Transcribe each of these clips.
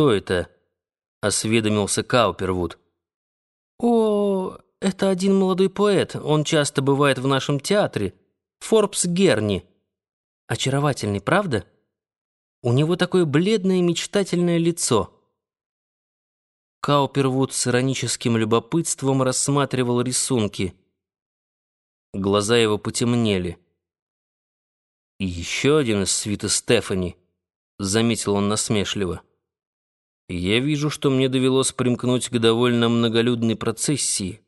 кто это?» — осведомился Каупервуд. «О, это один молодой поэт. Он часто бывает в нашем театре. Форбс Герни. Очаровательный, правда? У него такое бледное мечтательное лицо». Каупервуд с ироническим любопытством рассматривал рисунки. Глаза его потемнели. «И еще один из свита Стефани», — заметил он насмешливо. «Я вижу, что мне довелось примкнуть к довольно многолюдной процессии.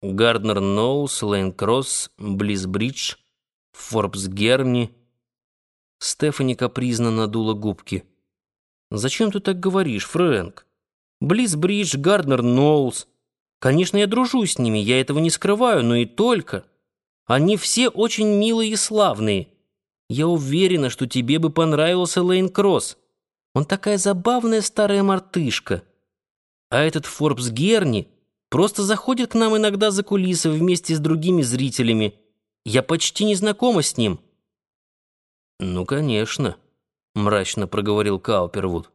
Гарднер Ноулс, Лейн Кросс, Близбридж, Форбс Герни». Стефани капризно надула губки. «Зачем ты так говоришь, Фрэнк? Близбридж, Гарднер Ноулс. Конечно, я дружу с ними, я этого не скрываю, но и только. Они все очень милые и славные. Я уверена, что тебе бы понравился Лейн Кросс. Он такая забавная старая мартышка. А этот Форбс Герни просто заходит к нам иногда за кулисы вместе с другими зрителями. Я почти не знакома с ним». «Ну, конечно», — мрачно проговорил Каупервуд.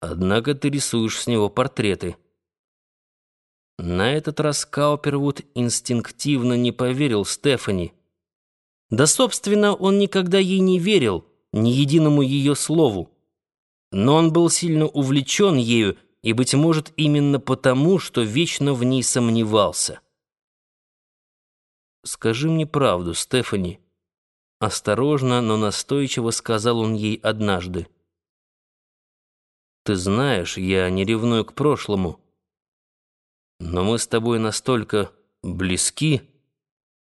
Однако ты рисуешь с него портреты. На этот раз Каупервуд инстинктивно не поверил Стефани. Да, собственно, он никогда ей не верил, ни единому ее слову. Но он был сильно увлечен ею, и, быть может, именно потому, что вечно в ней сомневался. «Скажи мне правду, Стефани», — осторожно, но настойчиво сказал он ей однажды. Ты знаешь, я не ревную к прошлому. Но мы с тобой настолько близки,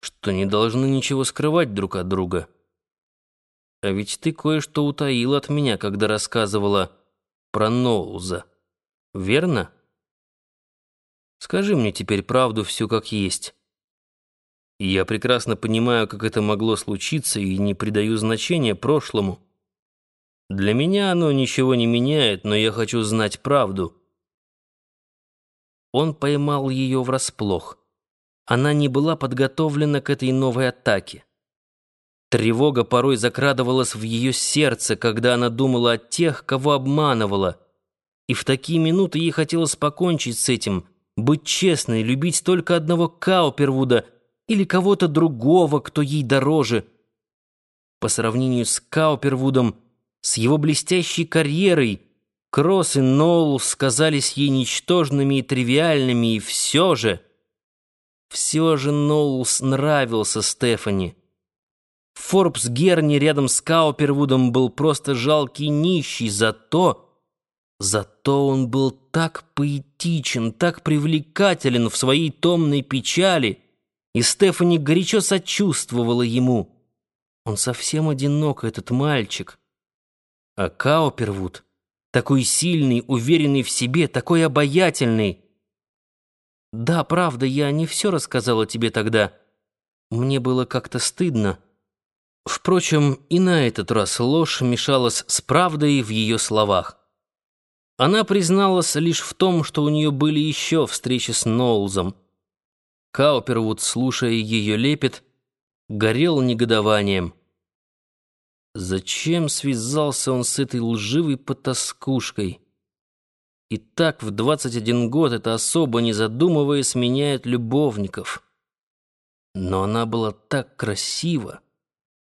что не должны ничего скрывать друг от друга. А ведь ты кое-что утаил от меня, когда рассказывала про Ноуза. Верно? Скажи мне теперь правду всю как есть. Я прекрасно понимаю, как это могло случиться, и не придаю значения прошлому. Для меня оно ничего не меняет, но я хочу знать правду. Он поймал ее врасплох. Она не была подготовлена к этой новой атаке. Тревога порой закрадывалась в ее сердце, когда она думала о тех, кого обманывала. И в такие минуты ей хотелось покончить с этим, быть честной, любить только одного Каупервуда или кого-то другого, кто ей дороже. По сравнению с Каупервудом, с его блестящей карьерой Кросс и Ноулс казались ей ничтожными и тривиальными, и все же... Все же Ноулс нравился Стефани. Форбс Герни рядом с Каупервудом был просто жалкий нищий, зато... Зато он был так поэтичен, так привлекателен в своей томной печали, и Стефани горячо сочувствовала ему. Он совсем одинок, этот мальчик. А Каупервуд, такой сильный, уверенный в себе, такой обаятельный. Да, правда, я не все рассказала тебе тогда. Мне было как-то стыдно. Впрочем, и на этот раз ложь мешалась с правдой в ее словах. Она призналась лишь в том, что у нее были еще встречи с Ноулзом. Каупервуд, слушая ее лепет, горел негодованием. Зачем связался он с этой лживой потаскушкой? И так в 21 год эта особа, не задумываясь, меняет любовников. Но она была так красива,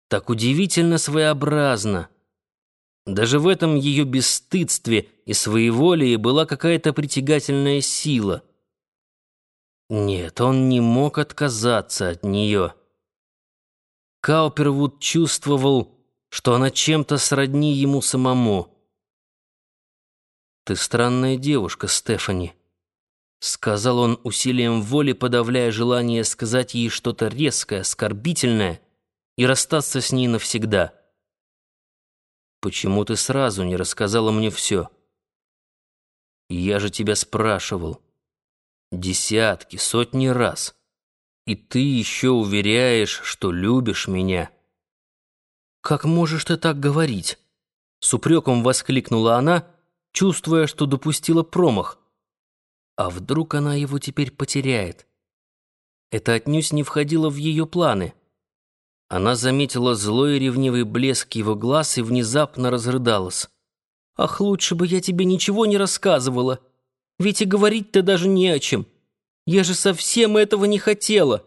так удивительно своеобразна. Даже в этом ее бесстыдстве и своеволии была какая-то притягательная сила. Нет, он не мог отказаться от нее. Каупервуд чувствовал, что она чем-то сродни ему самому. «Ты странная девушка, Стефани», — сказал он усилием воли, подавляя желание сказать ей что-то резкое, оскорбительное и расстаться с ней навсегда. «Почему ты сразу не рассказала мне все?» «Я же тебя спрашивал. Десятки, сотни раз. И ты еще уверяешь, что любишь меня». «Как можешь ты так говорить?» С упреком воскликнула она, чувствуя, что допустила промах. А вдруг она его теперь потеряет? Это отнюдь не входило в ее планы. Она заметила злой ревнивый блеск его глаз и внезапно разрыдалась. Ах, лучше бы я тебе ничего не рассказывала. Ведь и говорить-то даже не о чем. Я же совсем этого не хотела».